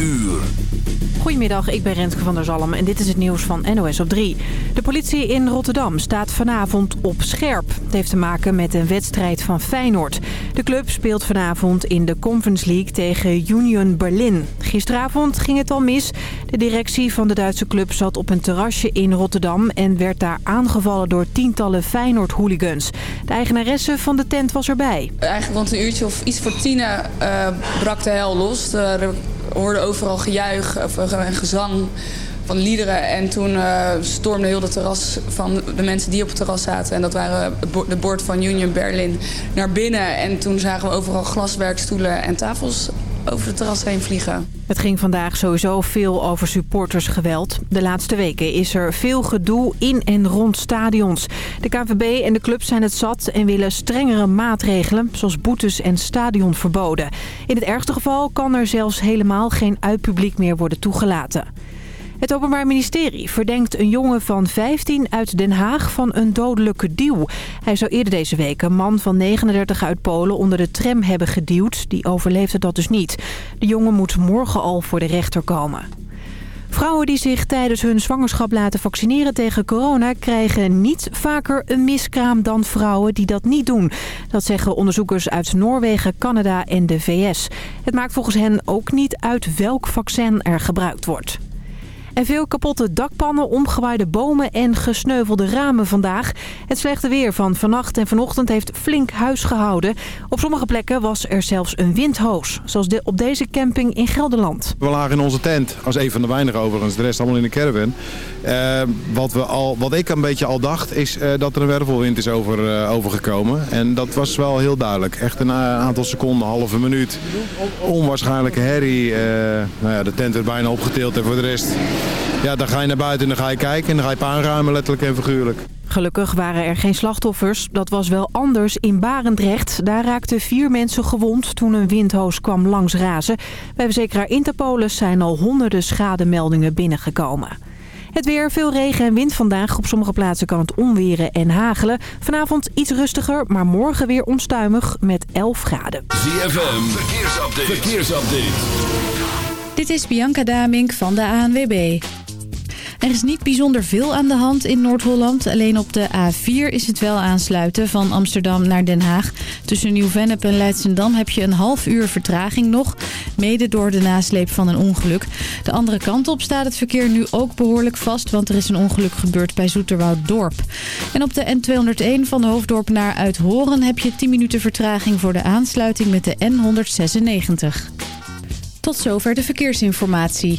uur. Goedemiddag, ik ben Rentke van der Zalm en dit is het nieuws van NOS op 3. De politie in Rotterdam staat vanavond op scherp. Het heeft te maken met een wedstrijd van Feyenoord. De club speelt vanavond in de Conference League tegen Union Berlin. Gisteravond ging het al mis. De directie van de Duitse club zat op een terrasje in Rotterdam... en werd daar aangevallen door tientallen Feyenoord-hooligans. De eigenaresse van de tent was erbij. Eigenlijk rond een uurtje of iets voor tienen uh, brak de hel los. Er hoorde overal gejuich en gezang van liederen. En toen uh, stormde heel het terras van de mensen die op het terras zaten. En dat waren de bord van Union Berlin naar binnen. En toen zagen we overal glaswerkstoelen en tafels over het terras heen vliegen. Het ging vandaag sowieso veel over supportersgeweld. De laatste weken is er veel gedoe in en rond stadions. De KVB en de club zijn het zat en willen strengere maatregelen... zoals boetes en stadionverboden. In het ergste geval kan er zelfs helemaal geen uitpubliek meer worden toegelaten. Het Openbaar Ministerie verdenkt een jongen van 15 uit Den Haag van een dodelijke duw. Hij zou eerder deze week een man van 39 uit Polen onder de tram hebben geduwd. Die overleefde dat dus niet. De jongen moet morgen al voor de rechter komen. Vrouwen die zich tijdens hun zwangerschap laten vaccineren tegen corona... krijgen niet vaker een miskraam dan vrouwen die dat niet doen. Dat zeggen onderzoekers uit Noorwegen, Canada en de VS. Het maakt volgens hen ook niet uit welk vaccin er gebruikt wordt. Veel kapotte dakpannen, omgewaaide bomen en gesneuvelde ramen vandaag. Het slechte weer van vannacht en vanochtend heeft flink huis gehouden. Op sommige plekken was er zelfs een windhoos. Zoals op deze camping in Gelderland. We lagen in onze tent, als een van de weinigen overigens. De rest allemaal in de caravan. Uh, wat, we al, wat ik een beetje al dacht, is uh, dat er een wervelwind is over, uh, overgekomen. En dat was wel heel duidelijk. Echt een aantal seconden, halve minuut. Onwaarschijnlijke herrie. nou ja, de tent werd bijna opgetild en voor de rest ja, dan ga je naar buiten en dan ga je kijken en dan ga je paanruimen, letterlijk en figuurlijk. Gelukkig waren er geen slachtoffers. Dat was wel anders in Barendrecht. Daar raakten vier mensen gewond toen een windhoos kwam langs razen. Bij verzekeraar Interpolis zijn al honderden schademeldingen binnengekomen. Het weer, veel regen en wind vandaag. Op sommige plaatsen kan het onweren en hagelen. Vanavond iets rustiger, maar morgen weer onstuimig met 11 graden. ZFM, verkeersupdate. verkeersupdate. Dit is Bianca Damink van de ANWB. Er is niet bijzonder veel aan de hand in Noord-Holland. Alleen op de A4 is het wel aansluiten van Amsterdam naar Den Haag. Tussen Nieuw-Vennep en Leidsendam heb je een half uur vertraging nog. Mede door de nasleep van een ongeluk. De andere kant op staat het verkeer nu ook behoorlijk vast. Want er is een ongeluk gebeurd bij Dorp. En op de N201 van Hoofddorp naar Uithoren heb je 10 minuten vertraging voor de aansluiting met de N196. Tot zover de verkeersinformatie.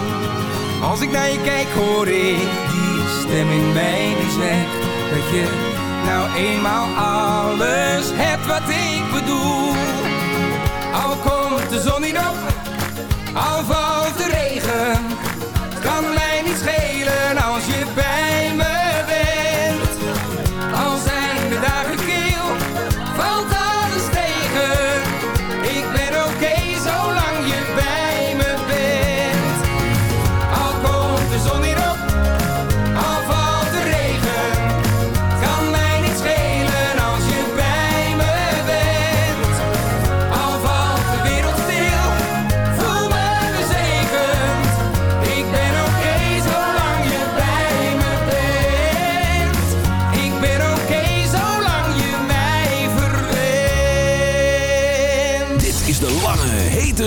Als ik naar je kijk, hoor ik die stem in mij die zegt dat je nou eenmaal alles hebt wat ik bedoel. Al komt de zon niet op, al valt de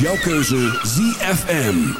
Jouw keuze ZFM.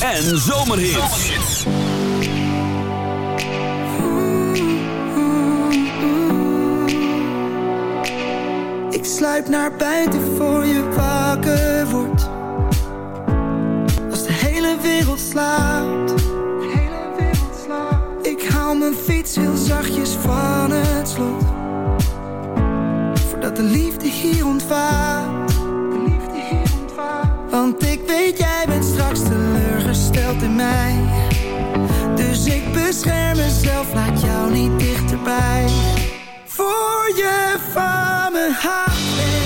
En zomerhits. Voor je van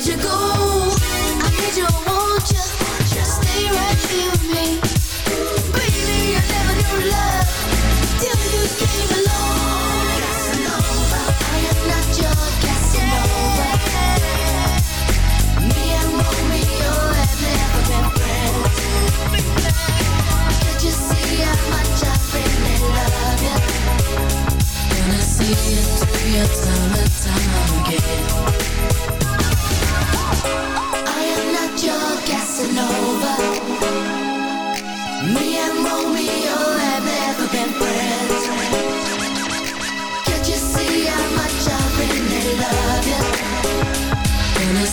Cause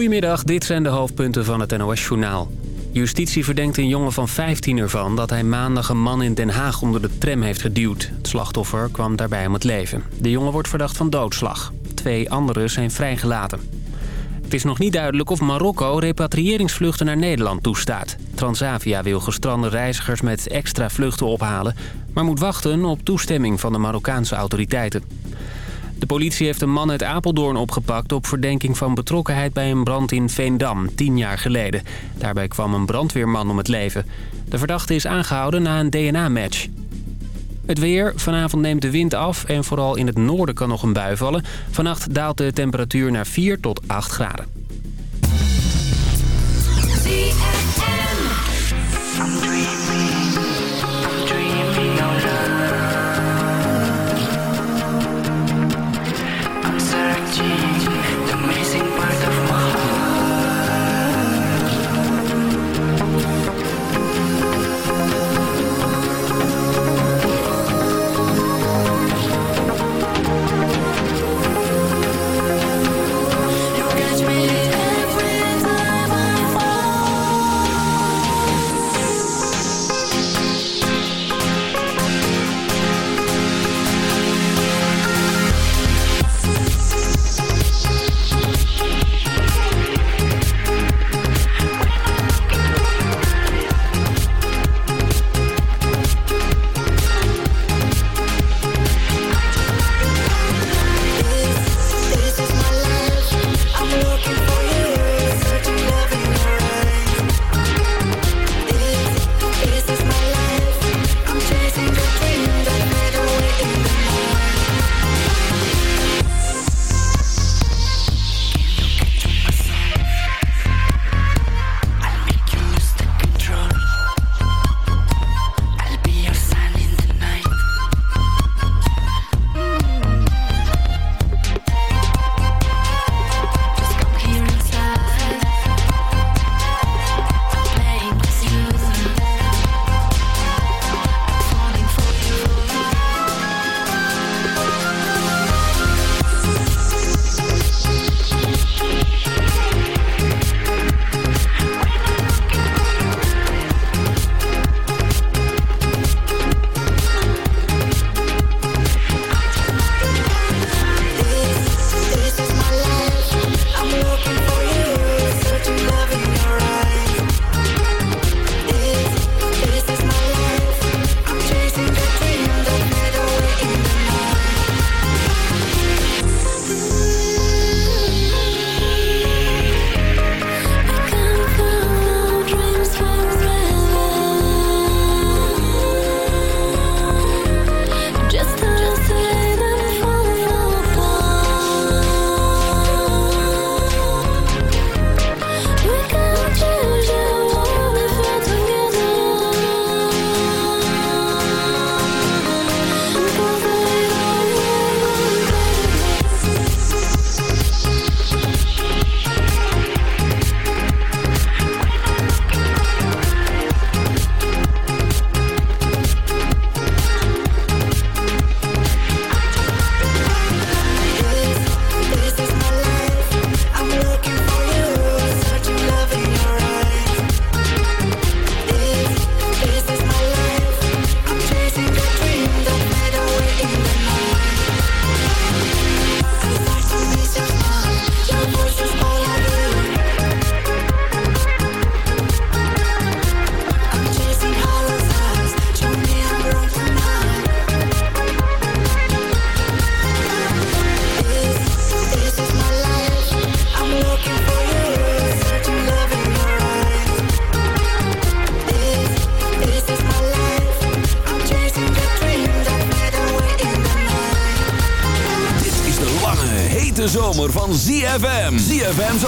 Goedemiddag, dit zijn de hoofdpunten van het NOS-journaal. Justitie verdenkt een jongen van 15 ervan dat hij maandag een man in Den Haag onder de tram heeft geduwd. Het slachtoffer kwam daarbij om het leven. De jongen wordt verdacht van doodslag. Twee anderen zijn vrijgelaten. Het is nog niet duidelijk of Marokko repatriëringsvluchten naar Nederland toestaat. Transavia wil gestrande reizigers met extra vluchten ophalen... maar moet wachten op toestemming van de Marokkaanse autoriteiten. De politie heeft een man uit Apeldoorn opgepakt op verdenking van betrokkenheid bij een brand in Veendam, tien jaar geleden. Daarbij kwam een brandweerman om het leven. De verdachte is aangehouden na een DNA-match. Het weer. Vanavond neemt de wind af en vooral in het noorden kan nog een bui vallen. Vannacht daalt de temperatuur naar 4 tot 8 graden.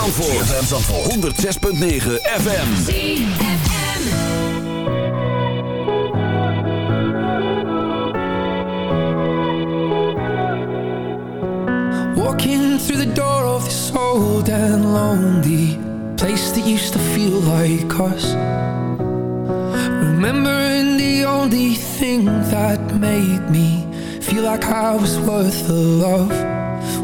Zandvoort. ZFM Zandvoort. 106.9 FM. ZFM. Walking through the door of this old and lonely place that used to feel like us. Remembering the only thing that made me feel like I was worth the love.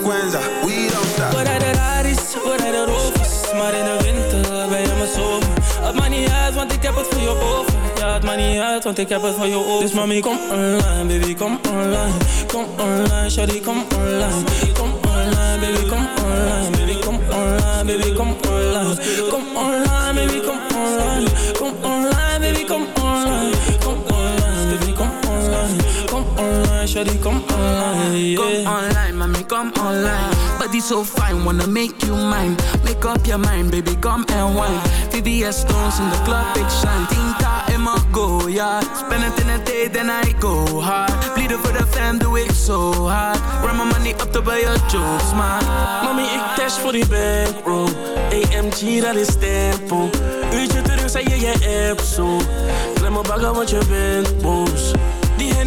Eddie Quenza, we don't stop. We rijden Raris, we rijden rovers Maar in de winter ben je mijn zomer. Het maakt niet uit, want ik heb het voor je over. Ja, het maakt niet uit, want ik heb het voor je over. Dus mami, kom online, baby, kom online. Kom online, shawty, kom online. Kom online, baby, kom online. Baby, kom online, baby, kom online. Kom online, baby, kom online. Kom online, baby, kom online. Kom shawty, kom online. Come online, mommy, come online. Body so fine, wanna make you mine. Make up your mind, baby, come and wine. VVS stones in the club, big shine. Tinta in my go, yeah. Spend it in a day, then I go hard. Bleed voor de fam doe ik zo hard. Run mijn money op de bij je jokes, man. Mami, ik dash voor die bankroll. AMG, dat is tempo. Uurtje terug, zei je je app zo. Klem me bagger, want je bent boos.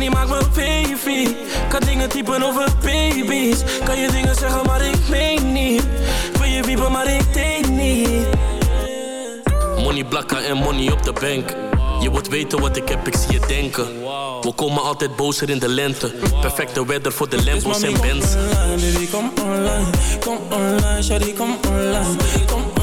Die maakt me baby. Kan dingen typen over baby's. Kan je dingen zeggen, maar ik meen niet. Wil je wiepen, maar ik denk niet. Money blakken en money op de bank. Je wilt weten wat ik heb, ik zie je denken. We komen altijd bozer in de lente. Perfecte weather voor de Lambos en Benz. Baby, kom online, kom online, kom online. Kom online,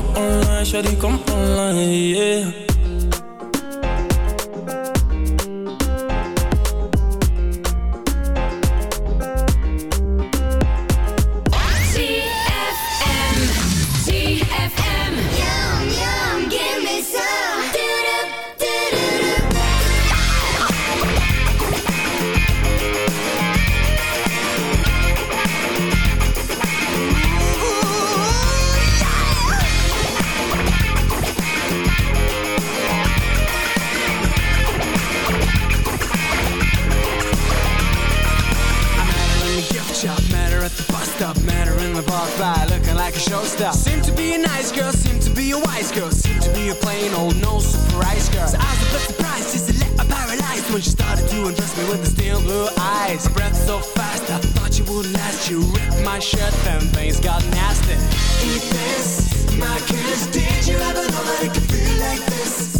Kom online, shawty, kom online, yeah Her breath so fast, I thought you would last. You ripped my shirt, then things got nasty. Eat this, my kiss. Did you ever know that it could feel like this?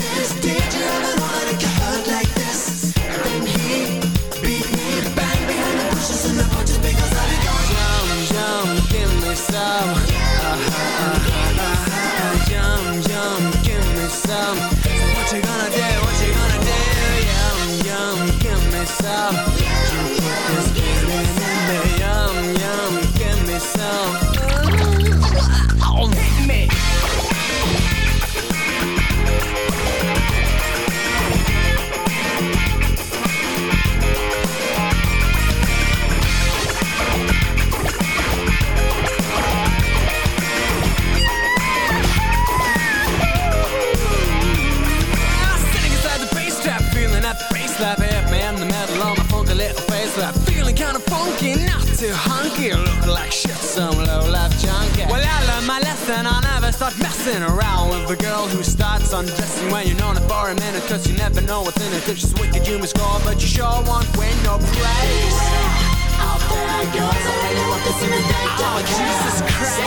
too hunky, Look like shit, some low life junkie. Well, I learned my lesson, I'll never start messing around with a girl who starts undressing when you're known her for a minute, cause you never know what's in it. If she's wicked, you must score, but you sure won't win no praise. Out there goes, I really want this in the day. Oh, Jesus Christ.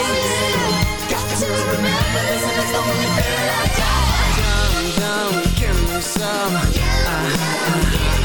Got to remember this, and it's the only thing I got. Yum, yum, give me some. Uh, uh, uh, uh,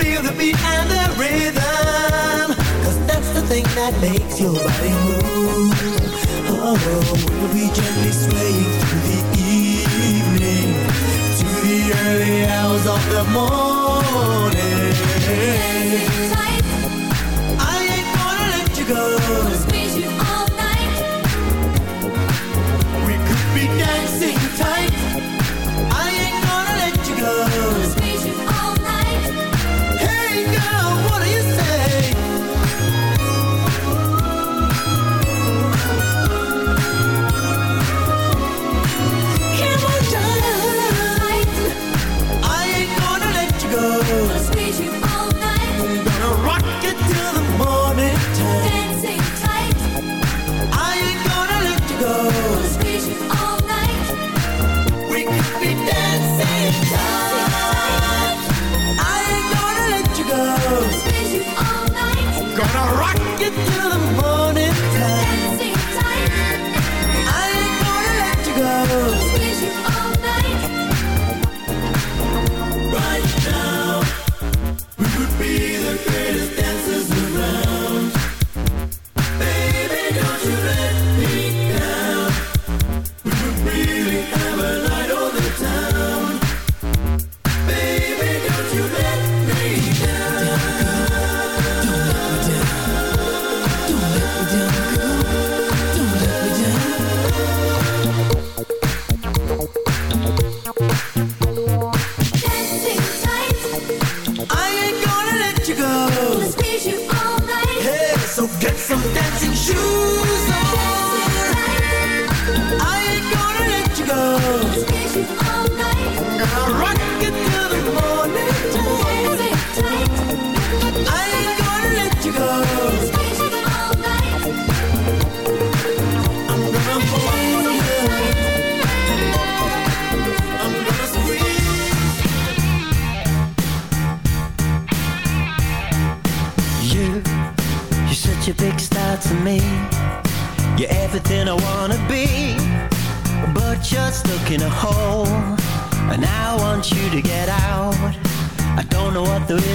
feel the beat and the rhythm. Cause that's the thing that makes your body move. Oh, we'll be gently swaying through the evening To the early hours of the morning. Tight. I ain't gonna let you go. I'll squeeze you all night. We could be dancing get to the moon. I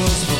close